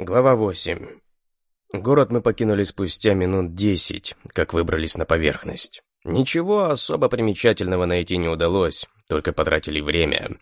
Глава 8. Город мы покинули спустя минут десять, как выбрались на поверхность. Ничего особо примечательного найти не удалось, только потратили время.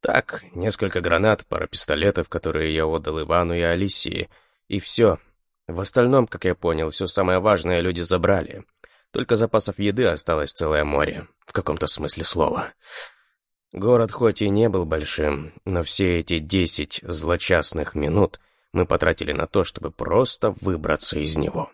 Так, несколько гранат, пара пистолетов, которые я отдал Ивану и Алисии, и все. В остальном, как я понял, все самое важное люди забрали. Только запасов еды осталось целое море, в каком-то смысле слова. Город хоть и не был большим, но все эти десять злочастных минут — мы потратили на то, чтобы просто выбраться из него.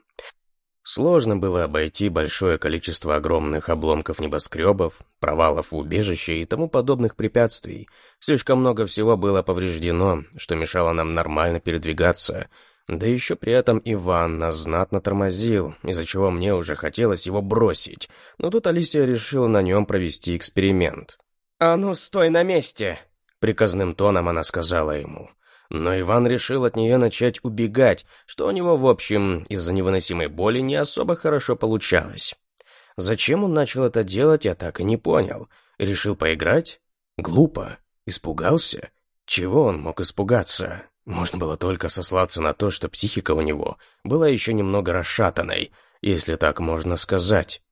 Сложно было обойти большое количество огромных обломков небоскребов, провалов в убежище и тому подобных препятствий. Слишком много всего было повреждено, что мешало нам нормально передвигаться. Да еще при этом Иван нас знатно тормозил, из-за чего мне уже хотелось его бросить. Но тут Алисия решила на нем провести эксперимент. «А ну, стой на месте!» Приказным тоном она сказала ему. Но Иван решил от нее начать убегать, что у него, в общем, из-за невыносимой боли не особо хорошо получалось. Зачем он начал это делать, я так и не понял. Решил поиграть? Глупо. Испугался? Чего он мог испугаться? Можно было только сослаться на то, что психика у него была еще немного расшатанной, если так можно сказать.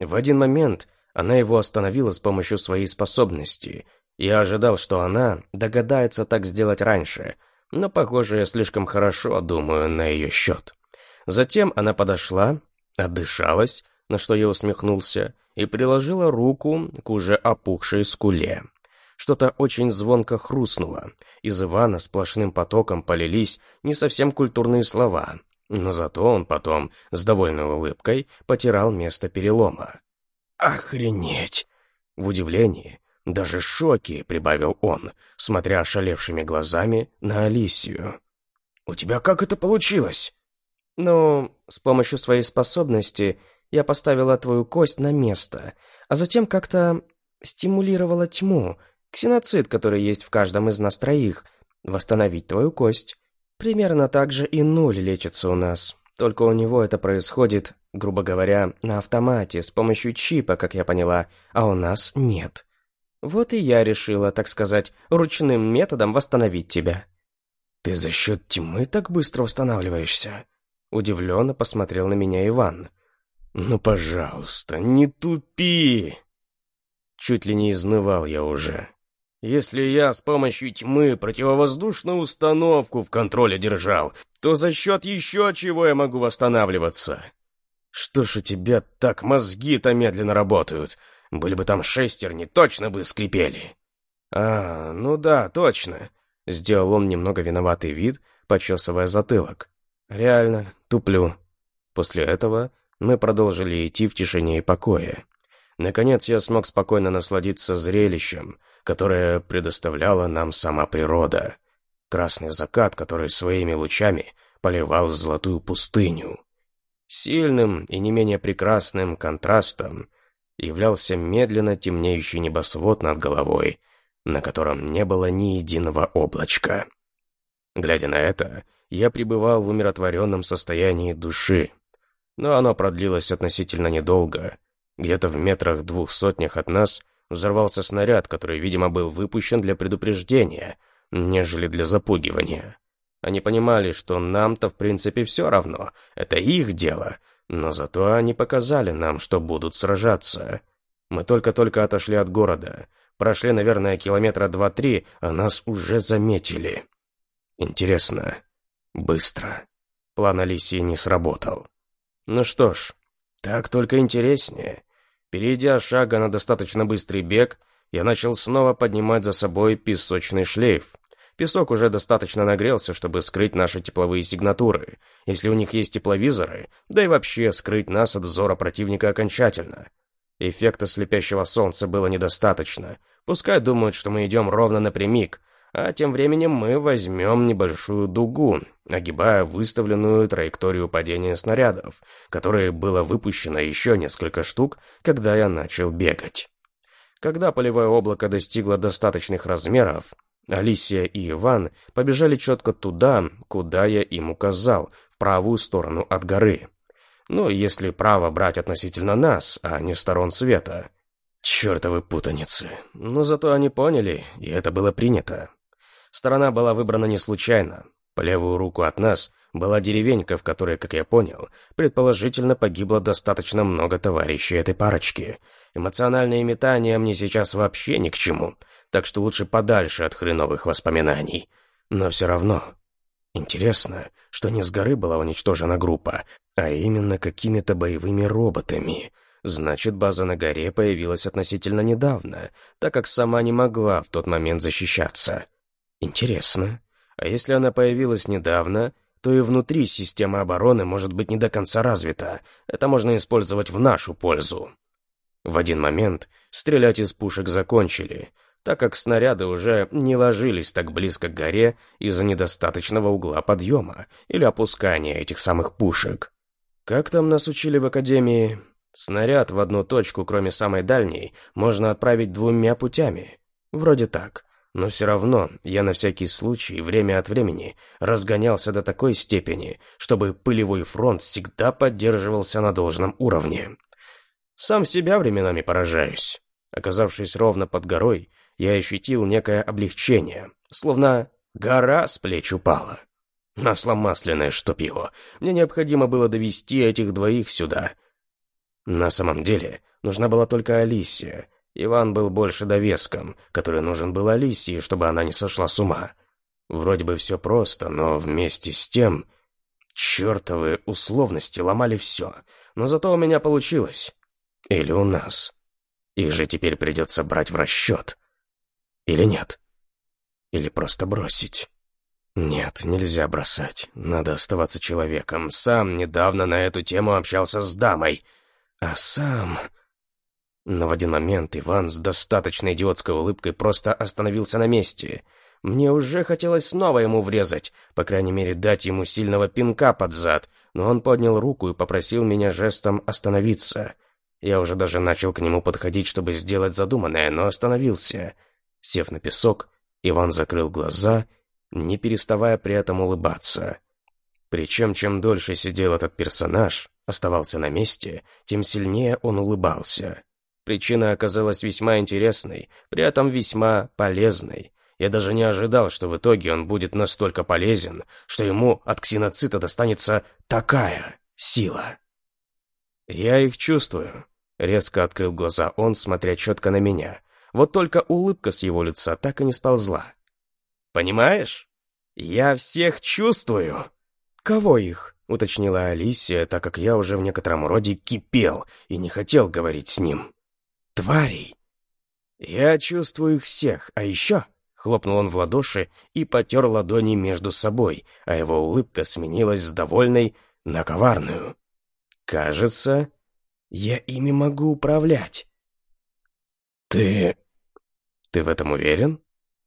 В один момент она его остановила с помощью своей способности. Я ожидал, что она догадается так сделать раньше — но, похоже, я слишком хорошо думаю на ее счет. Затем она подошла, отдышалась, на что я усмехнулся, и приложила руку к уже опухшей скуле. Что-то очень звонко хрустнуло. Из Ивана сплошным потоком полились не совсем культурные слова, но зато он потом, с довольной улыбкой, потирал место перелома. «Охренеть!» В удивлении даже шоки, прибавил он, смотря ошалевшими глазами на Алисию. «У тебя как это получилось?» «Ну, с помощью своей способности я поставила твою кость на место, а затем как-то стимулировала тьму, ксеноцид, который есть в каждом из нас троих, восстановить твою кость. Примерно так же и нуль лечится у нас, только у него это происходит, грубо говоря, на автомате, с помощью чипа, как я поняла, а у нас нет. Вот и я решила, так сказать, ручным методом восстановить тебя». «Ты за счет тьмы так быстро восстанавливаешься?» Удивленно посмотрел на меня Иван. «Ну, пожалуйста, не тупи!» Чуть ли не изнывал я уже. «Если я с помощью тьмы противовоздушную установку в контроле держал, то за счет еще чего я могу восстанавливаться?» «Что ж у тебя так мозги-то медленно работают? Были бы там шестерни, точно бы скрипели. А, ну да, точно. Сделал он немного виноватый вид, почесывая затылок. Реально, туплю. После этого мы продолжили идти в тишине и покое. Наконец я смог спокойно насладиться зрелищем, которое предоставляла нам сама природа. Красный закат, который своими лучами поливал золотую пустыню. Сильным и не менее прекрасным контрастом являлся медленно темнеющий небосвод над головой, на котором не было ни единого облачка. Глядя на это, я пребывал в умиротворенном состоянии души, но оно продлилось относительно недолго. Где-то в метрах двух сотнях от нас взорвался снаряд, который, видимо, был выпущен для предупреждения, нежели для запугивания. Они понимали, что нам-то в принципе все равно, это их дело — но зато они показали нам, что будут сражаться. Мы только-только отошли от города. Прошли, наверное, километра два-три, а нас уже заметили. Интересно. Быстро. План Алисии не сработал. Ну что ж, так только интереснее. Перейдя шага на достаточно быстрый бег, я начал снова поднимать за собой песочный шлейф. Песок уже достаточно нагрелся, чтобы скрыть наши тепловые сигнатуры, если у них есть тепловизоры, да и вообще скрыть нас от взора противника окончательно. Эффекта слепящего солнца было недостаточно. Пускай думают, что мы идем ровно напрямик, а тем временем мы возьмем небольшую дугу, огибая выставленную траекторию падения снарядов, которой было выпущено еще несколько штук, когда я начал бегать. Когда полевое облако достигло достаточных размеров, Алисия и Иван побежали четко туда, куда я им указал, в правую сторону от горы. Ну, если право брать относительно нас, а не сторон света. Чертовы путаницы. Но зато они поняли, и это было принято. Сторона была выбрана не случайно. По левую руку от нас была деревенька, в которой, как я понял, предположительно погибло достаточно много товарищей этой парочки. Эмоциональные метания мне сейчас вообще ни к чему, так что лучше подальше от хреновых воспоминаний. Но все равно... Интересно, что не с горы была уничтожена группа, а именно какими-то боевыми роботами. Значит, база на горе появилась относительно недавно, так как сама не могла в тот момент защищаться. Интересно. А если она появилась недавно, то и внутри система обороны может быть не до конца развита. Это можно использовать в нашу пользу. В один момент стрелять из пушек закончили, так как снаряды уже не ложились так близко к горе из-за недостаточного угла подъема или опускания этих самых пушек. Как там нас учили в академии? Снаряд в одну точку, кроме самой дальней, можно отправить двумя путями. Вроде так. Но все равно я на всякий случай время от времени разгонялся до такой степени, чтобы пылевой фронт всегда поддерживался на должном уровне. Сам себя временами поражаюсь. Оказавшись ровно под горой, я ощутил некое облегчение, словно гора с плеч упала. Масло масляное, чтоб его. Мне необходимо было довести этих двоих сюда. На самом деле, нужна была только Алисия, Иван был больше довеском, который нужен был Алисии, чтобы она не сошла с ума. Вроде бы все просто, но вместе с тем... Чертовы условности ломали все, но зато у меня получилось. Или у нас. Их же теперь придется брать в расчет. Или нет? Или просто бросить? Нет, нельзя бросать. Надо оставаться человеком. Сам недавно на эту тему общался с дамой. А сам... Но в один момент Иван с достаточно идиотской улыбкой просто остановился на месте. Мне уже хотелось снова ему врезать, по крайней мере, дать ему сильного пинка под зад, но он поднял руку и попросил меня жестом остановиться. Я уже даже начал к нему подходить, чтобы сделать задуманное, но остановился. Сев на песок, Иван закрыл глаза, не переставая при этом улыбаться. Причем, чем дольше сидел этот персонаж, оставался на месте, тем сильнее он улыбался. Причина оказалась весьма интересной, при этом весьма полезной. Я даже не ожидал, что в итоге он будет настолько полезен, что ему от ксеноцита достанется такая сила. «Я их чувствую», — резко открыл глаза он, смотря четко на меня. Вот только улыбка с его лица так и не сползла. «Понимаешь? Я всех чувствую!» «Кого их?» — уточнила Алисия, так как я уже в некотором роде кипел и не хотел говорить с ним тварей. Я чувствую их всех, а еще...» Хлопнул он в ладоши и потер ладони между собой, а его улыбка сменилась с довольной на коварную. «Кажется, я ими могу управлять». «Ты... ты в этом уверен?»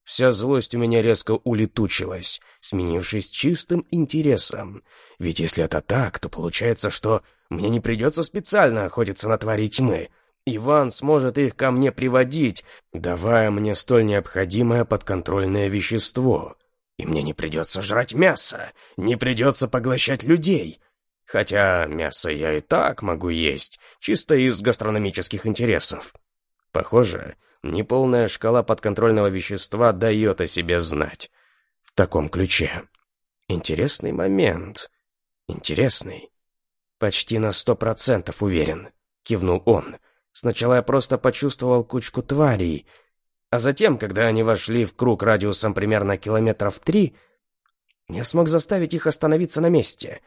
Вся злость у меня резко улетучилась, сменившись чистым интересом. Ведь если это так, то получается, что мне не придется специально охотиться на твари тьмы, Иван сможет их ко мне приводить, давая мне столь необходимое подконтрольное вещество. И мне не придется жрать мясо, не придется поглощать людей. Хотя мясо я и так могу есть, чисто из гастрономических интересов. Похоже, неполная шкала подконтрольного вещества дает о себе знать. В таком ключе. Интересный момент. Интересный. Почти на сто процентов уверен, кивнул он. Сначала я просто почувствовал кучку тварей, а затем, когда они вошли в круг радиусом примерно километров три, я смог заставить их остановиться на месте.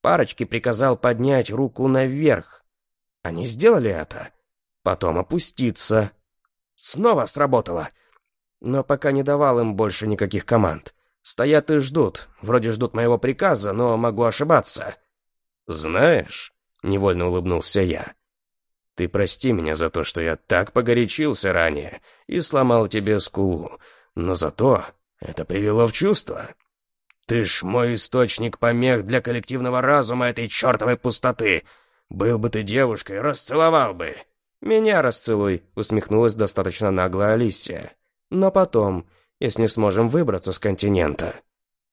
Парочке приказал поднять руку наверх. Они сделали это. Потом опуститься. Снова сработало. Но пока не давал им больше никаких команд. Стоят и ждут. Вроде ждут моего приказа, но могу ошибаться. «Знаешь», — невольно улыбнулся я, ты прости меня за то, что я так погорячился ранее и сломал тебе скулу, но зато это привело в чувство. Ты ж мой источник помех для коллективного разума этой чертовой пустоты. Был бы ты девушкой, расцеловал бы. Меня расцелуй, усмехнулась достаточно нагло Алисия. Но потом, если сможем выбраться с континента.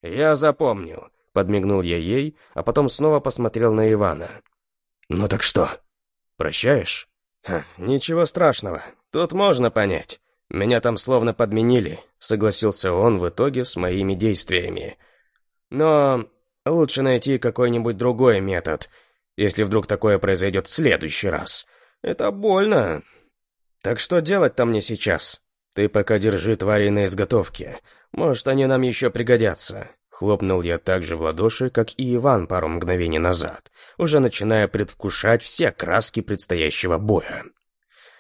Я запомнил, подмигнул я ей, а потом снова посмотрел на Ивана. Ну так что? Прощаешь? Ха, ничего страшного. Тут можно понять. Меня там словно подменили, согласился он в итоге с моими действиями. Но лучше найти какой-нибудь другой метод, если вдруг такое произойдет в следующий раз. Это больно. Так что делать-то мне сейчас? Ты пока держи твари на изготовке. Может, они нам еще пригодятся. Хлопнул я так же в ладоши, как и Иван пару мгновений назад, уже начиная предвкушать все краски предстоящего боя.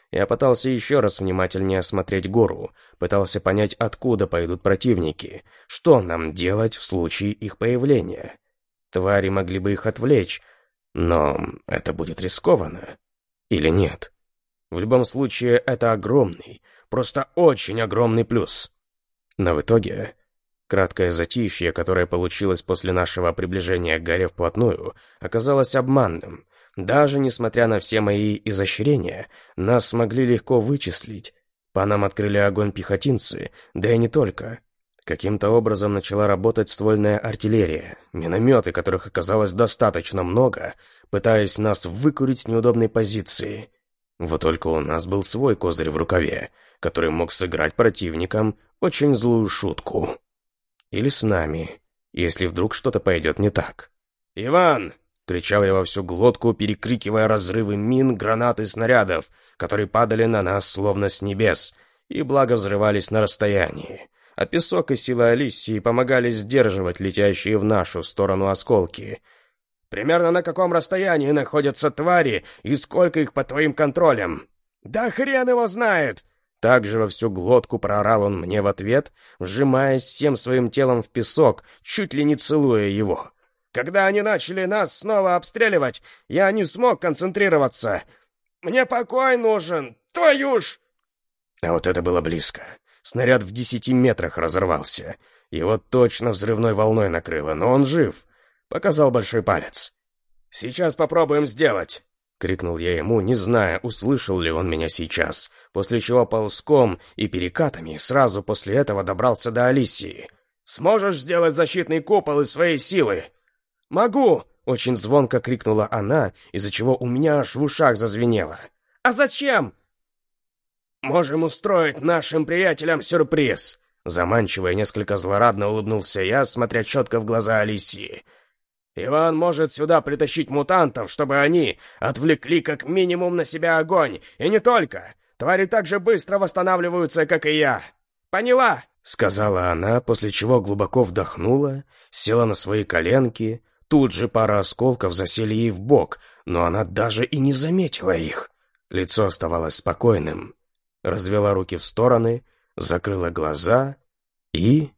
Я пытался еще раз внимательнее осмотреть гору, пытался понять, откуда пойдут противники, что нам делать в случае их появления. Твари могли бы их отвлечь, но это будет рискованно. Или нет? В любом случае, это огромный, просто очень огромный плюс. Но в итоге Краткое затишье, которое получилось после нашего приближения к горе вплотную, оказалось обманным. Даже несмотря на все мои изощрения, нас смогли легко вычислить. По нам открыли огонь пехотинцы, да и не только. Каким-то образом начала работать ствольная артиллерия, минометы, которых оказалось достаточно много, пытаясь нас выкурить с неудобной позиции. Вот только у нас был свой козырь в рукаве, который мог сыграть противникам очень злую шутку. Или с нами, если вдруг что-то пойдет не так. «Иван!» — кричал я во всю глотку, перекрикивая разрывы мин, гранат и снарядов, которые падали на нас словно с небес, и благо взрывались на расстоянии. А песок и сила Алисии помогали сдерживать летящие в нашу сторону осколки. «Примерно на каком расстоянии находятся твари и сколько их под твоим контролем?» «Да хрен его знает!» Также во всю глотку проорал он мне в ответ, вжимаясь всем своим телом в песок, чуть ли не целуя его. «Когда они начали нас снова обстреливать, я не смог концентрироваться. Мне покой нужен, твою ж!» А вот это было близко. Снаряд в десяти метрах разорвался. Его точно взрывной волной накрыло, но он жив. Показал большой палец. «Сейчас попробуем сделать. — крикнул я ему, не зная, услышал ли он меня сейчас, после чего ползком и перекатами сразу после этого добрался до Алисии. «Сможешь сделать защитный купол из своей силы?» «Могу!» — очень звонко крикнула она, из-за чего у меня аж в ушах зазвенело. «А зачем?» «Можем устроить нашим приятелям сюрприз!» Заманчиво и несколько злорадно улыбнулся я, смотря четко в глаза Алисии — Иван может сюда притащить мутантов, чтобы они отвлекли как минимум на себя огонь. И не только. Твари так же быстро восстанавливаются, как и я. Поняла?» — сказала она, после чего глубоко вдохнула, села на свои коленки. Тут же пара осколков засели ей в бок, но она даже и не заметила их. Лицо оставалось спокойным. Развела руки в стороны, закрыла глаза и